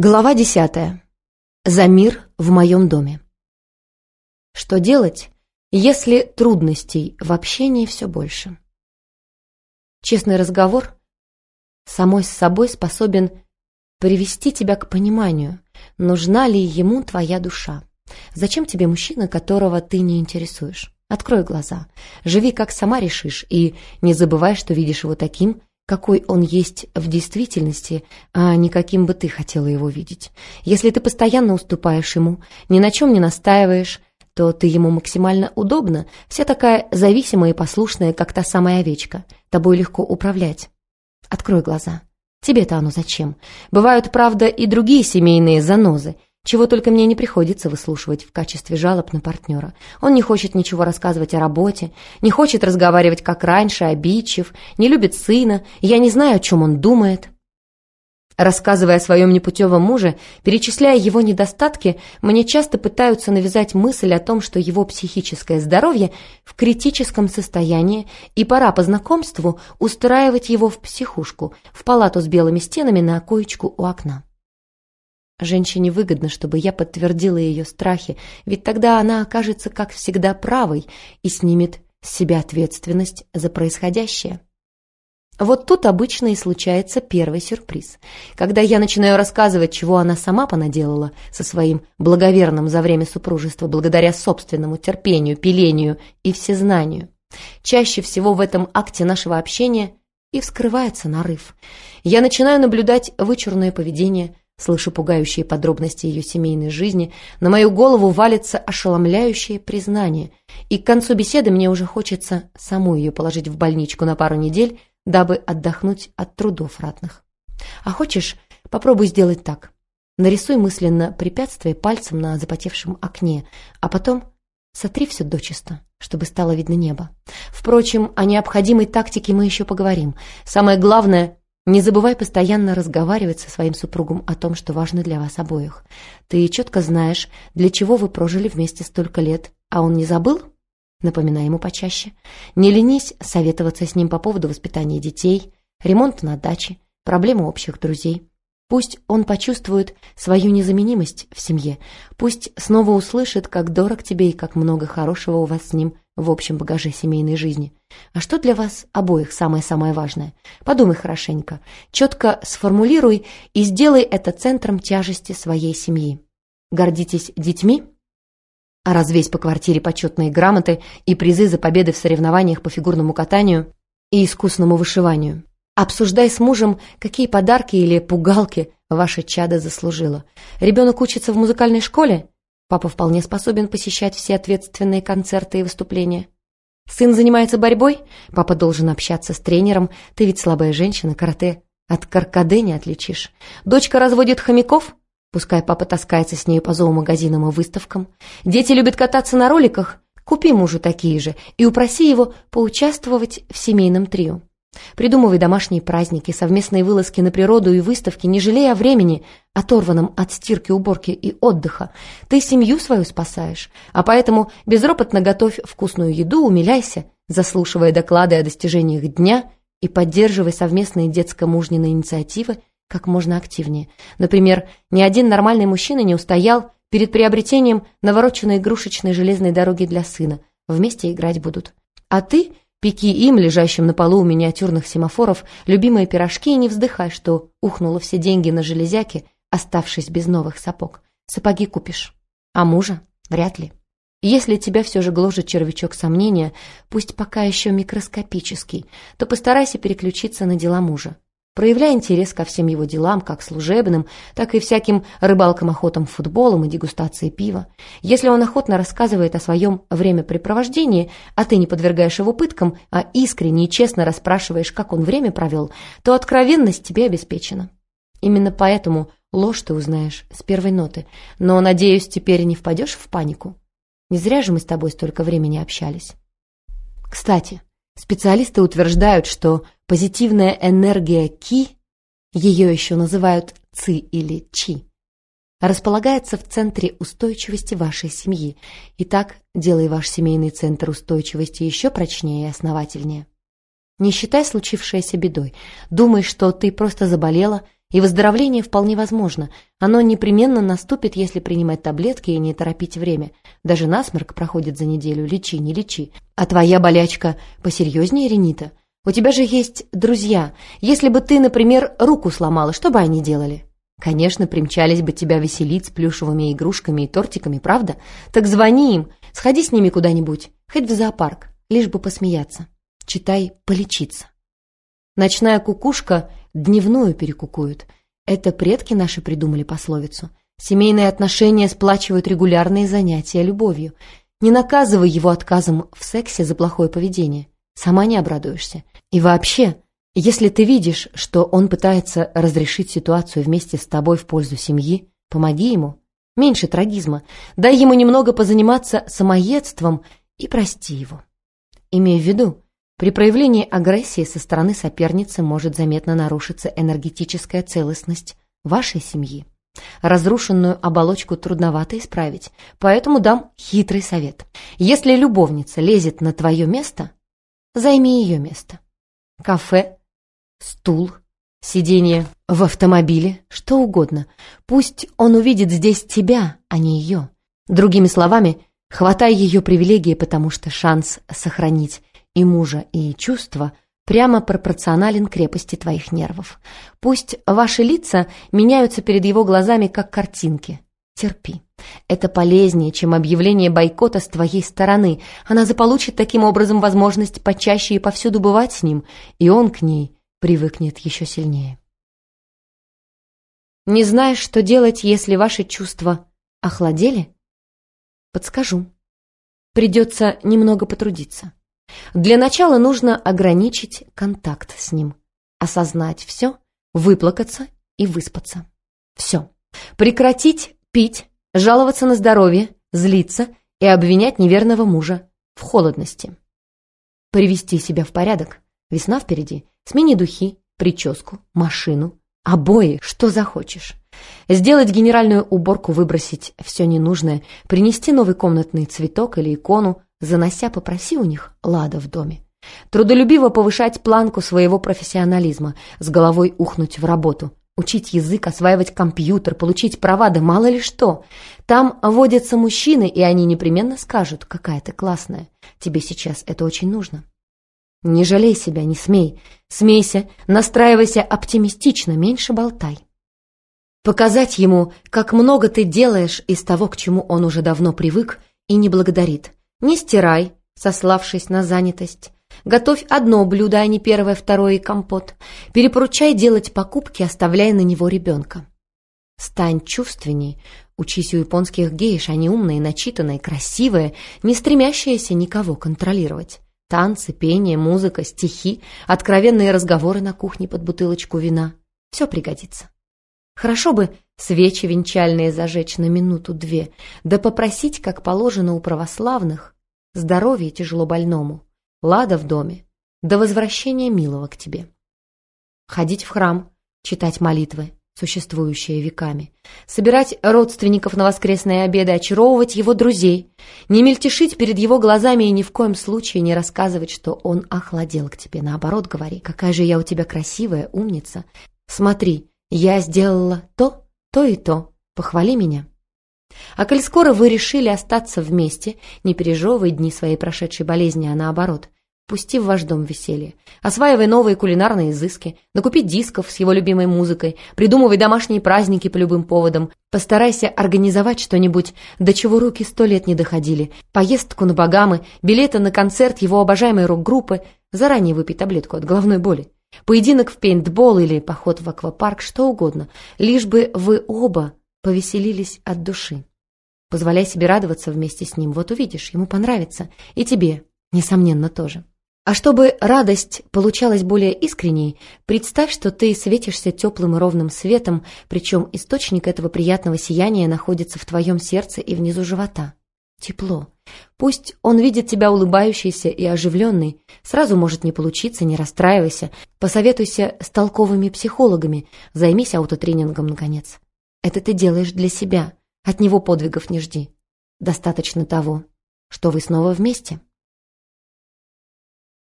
Глава десятая. За мир в моем доме. Что делать, если трудностей в общении все больше? Честный разговор самой с собой способен привести тебя к пониманию, нужна ли ему твоя душа. Зачем тебе мужчина, которого ты не интересуешь? Открой глаза, живи как сама решишь и не забывай, что видишь его таким, какой он есть в действительности, а не каким бы ты хотела его видеть. Если ты постоянно уступаешь ему, ни на чем не настаиваешь, то ты ему максимально удобна, вся такая зависимая и послушная, как та самая овечка. Тобой легко управлять. Открой глаза. Тебе-то оно зачем? Бывают, правда, и другие семейные занозы, чего только мне не приходится выслушивать в качестве жалоб на партнера. Он не хочет ничего рассказывать о работе, не хочет разговаривать как раньше, обидчив, не любит сына, я не знаю, о чем он думает. Рассказывая о своем непутевом муже, перечисляя его недостатки, мне часто пытаются навязать мысль о том, что его психическое здоровье в критическом состоянии, и пора по знакомству устраивать его в психушку, в палату с белыми стенами на коечку у окна. Женщине выгодно, чтобы я подтвердила ее страхи, ведь тогда она окажется, как всегда, правой и снимет с себя ответственность за происходящее. Вот тут обычно и случается первый сюрприз. Когда я начинаю рассказывать, чего она сама понаделала со своим благоверным за время супружества благодаря собственному терпению, пилению и всезнанию. Чаще всего в этом акте нашего общения и вскрывается нарыв. Я начинаю наблюдать вычурное поведение, Слышу пугающие подробности ее семейной жизни, на мою голову валится ошеломляющее признание, и к концу беседы мне уже хочется саму ее положить в больничку на пару недель, дабы отдохнуть от трудов ратных. А хочешь, попробуй сделать так. Нарисуй мысленно препятствие пальцем на запотевшем окне, а потом сотри все дочисто, чтобы стало видно небо. Впрочем, о необходимой тактике мы еще поговорим. Самое главное не забывай постоянно разговаривать со своим супругом о том, что важно для вас обоих. Ты четко знаешь, для чего вы прожили вместе столько лет, а он не забыл? Напоминай ему почаще. Не ленись советоваться с ним по поводу воспитания детей, ремонта на даче, проблемы общих друзей. Пусть он почувствует свою незаменимость в семье, пусть снова услышит, как дорог тебе и как много хорошего у вас с ним в общем багаже семейной жизни. А что для вас обоих самое-самое важное? Подумай хорошенько, четко сформулируй и сделай это центром тяжести своей семьи. Гордитесь детьми? А развесь по квартире почетные грамоты и призы за победы в соревнованиях по фигурному катанию и искусному вышиванию. Обсуждай с мужем, какие подарки или пугалки ваше чадо заслужило. Ребенок учится в музыкальной школе? Папа вполне способен посещать все ответственные концерты и выступления. Сын занимается борьбой? Папа должен общаться с тренером. Ты ведь слабая женщина, карате. От каркаде не отличишь. Дочка разводит хомяков? Пускай папа таскается с ней по зоомагазинам и выставкам. Дети любят кататься на роликах? Купи мужу такие же и упроси его поучаствовать в семейном трио. Придумывай домашние праздники, совместные вылазки на природу и выставки, не жалея времени, оторванном от стирки, уборки и отдыха. Ты семью свою спасаешь, а поэтому безропотно готовь вкусную еду, умиляйся, заслушивая доклады о достижениях дня и поддерживай совместные детско-мужнины инициативы как можно активнее. Например, ни один нормальный мужчина не устоял перед приобретением навороченной игрушечной железной дороги для сына. Вместе играть будут. А ты Пеки им, лежащим на полу у миниатюрных семафоров, любимые пирожки и не вздыхай, что ухнуло все деньги на железяки, оставшись без новых сапог. Сапоги купишь. А мужа? Вряд ли. Если тебя все же гложет червячок сомнения, пусть пока еще микроскопический, то постарайся переключиться на дела мужа проявляя интерес ко всем его делам, как служебным, так и всяким рыбалкам, охотам, футболам и дегустации пива. Если он охотно рассказывает о своем времяпрепровождении, а ты не подвергаешь его пыткам, а искренне и честно расспрашиваешь, как он время провел, то откровенность тебе обеспечена. Именно поэтому ложь ты узнаешь с первой ноты. Но, надеюсь, теперь не впадешь в панику. Не зря же мы с тобой столько времени общались. Кстати, специалисты утверждают, что Позитивная энергия Ки, ее еще называют Ци или Чи, располагается в центре устойчивости вашей семьи, и так делай ваш семейный центр устойчивости еще прочнее и основательнее. Не считай случившееся бедой. Думай, что ты просто заболела И выздоровление вполне возможно. Оно непременно наступит, если принимать таблетки и не торопить время. Даже насморк проходит за неделю. Лечи, не лечи. А твоя болячка посерьезнее, Ренита? У тебя же есть друзья. Если бы ты, например, руку сломала, что бы они делали? Конечно, примчались бы тебя веселить с плюшевыми игрушками и тортиками, правда? Так звони им, сходи с ними куда-нибудь, хоть в зоопарк, лишь бы посмеяться. Читай «полечиться». Ночная кукушка дневную перекукует. Это предки наши придумали пословицу. Семейные отношения сплачивают регулярные занятия любовью. Не наказывай его отказом в сексе за плохое поведение. Сама не обрадуешься. И вообще, если ты видишь, что он пытается разрешить ситуацию вместе с тобой в пользу семьи, помоги ему. Меньше трагизма. Дай ему немного позаниматься самоедством и прости его. Имея в виду, при проявлении агрессии со стороны соперницы может заметно нарушиться энергетическая целостность вашей семьи. Разрушенную оболочку трудновато исправить, поэтому дам хитрый совет. Если любовница лезет на твое место, займи ее место. Кафе стул, сиденье в автомобиле, что угодно. Пусть он увидит здесь тебя, а не ее. Другими словами, хватай ее привилегии, потому что шанс сохранить и мужа, и чувства прямо пропорционален крепости твоих нервов. Пусть ваши лица меняются перед его глазами, как картинки. Терпи. Это полезнее, чем объявление бойкота с твоей стороны. Она заполучит таким образом возможность почаще и повсюду бывать с ним, и он к ней привыкнет еще сильнее. Не знаешь, что делать, если ваши чувства охладели? Подскажу. Придется немного потрудиться. Для начала нужно ограничить контакт с ним, осознать все, выплакаться и выспаться. Все. Прекратить пить, жаловаться на здоровье, злиться и обвинять неверного мужа в холодности. Привести себя в порядок. Весна впереди. Смени духи, прическу, машину, обои, что захочешь. Сделать генеральную уборку, выбросить все ненужное, принести новый комнатный цветок или икону, занося, попроси у них лада в доме. Трудолюбиво повышать планку своего профессионализма, с головой ухнуть в работу, учить язык, осваивать компьютер, получить права, да мало ли что. Там водятся мужчины, и они непременно скажут, какая ты классная. Тебе сейчас это очень нужно. Не жалей себя, не смей. Смейся, настраивайся оптимистично, меньше болтай. Показать ему, как много ты делаешь из того, к чему он уже давно привык и не благодарит. Не стирай, сославшись на занятость. Готовь одно блюдо, а не первое, второе и компот. Перепоручай делать покупки, оставляя на него ребенка. Стань чувственней, учись у японских гейш, они умные, начитанные, красивые, не стремящиеся никого контролировать. Танцы, пение, музыка, стихи, откровенные разговоры на кухне под бутылочку вина. Все пригодится. Хорошо бы свечи венчальные зажечь на минуту-две, да попросить, как положено у православных, здоровья тяжело больному, лада в доме, до возвращения милого к тебе. Ходить в храм, читать молитвы, существующее веками, собирать родственников на воскресные обеды, очаровывать его друзей, не мельтешить перед его глазами и ни в коем случае не рассказывать, что он охладел к тебе. Наоборот, говори, какая же я у тебя красивая, умница. Смотри, я сделала то, то и то. Похвали меня. А коль скоро вы решили остаться вместе, не пережевывай дни своей прошедшей болезни, а наоборот, Пусти в ваш дом веселье. Осваивай новые кулинарные изыски, накупи дисков с его любимой музыкой, придумывай домашние праздники по любым поводам. Постарайся организовать что-нибудь, до чего руки сто лет не доходили. Поездку на Багамы, билеты на концерт его обожаемой рок-группы, заранее выпей таблетку от головной боли. Поединок в пейнтбол или поход в аквапарк, что угодно, лишь бы вы оба повеселились от души. Позволяй себе радоваться вместе с ним, вот увидишь, ему понравится. И тебе, несомненно, тоже. А чтобы радость получалась более искренней, представь, что ты светишься теплым и ровным светом, причем источник этого приятного сияния находится в твоем сердце и внизу живота. Тепло. Пусть он видит тебя улыбающейся и оживленной. Сразу может не получиться, не расстраивайся. Посоветуйся с толковыми психологами. Займись аутотренингом, наконец. Это ты делаешь для себя. От него подвигов не жди. Достаточно того, что вы снова вместе.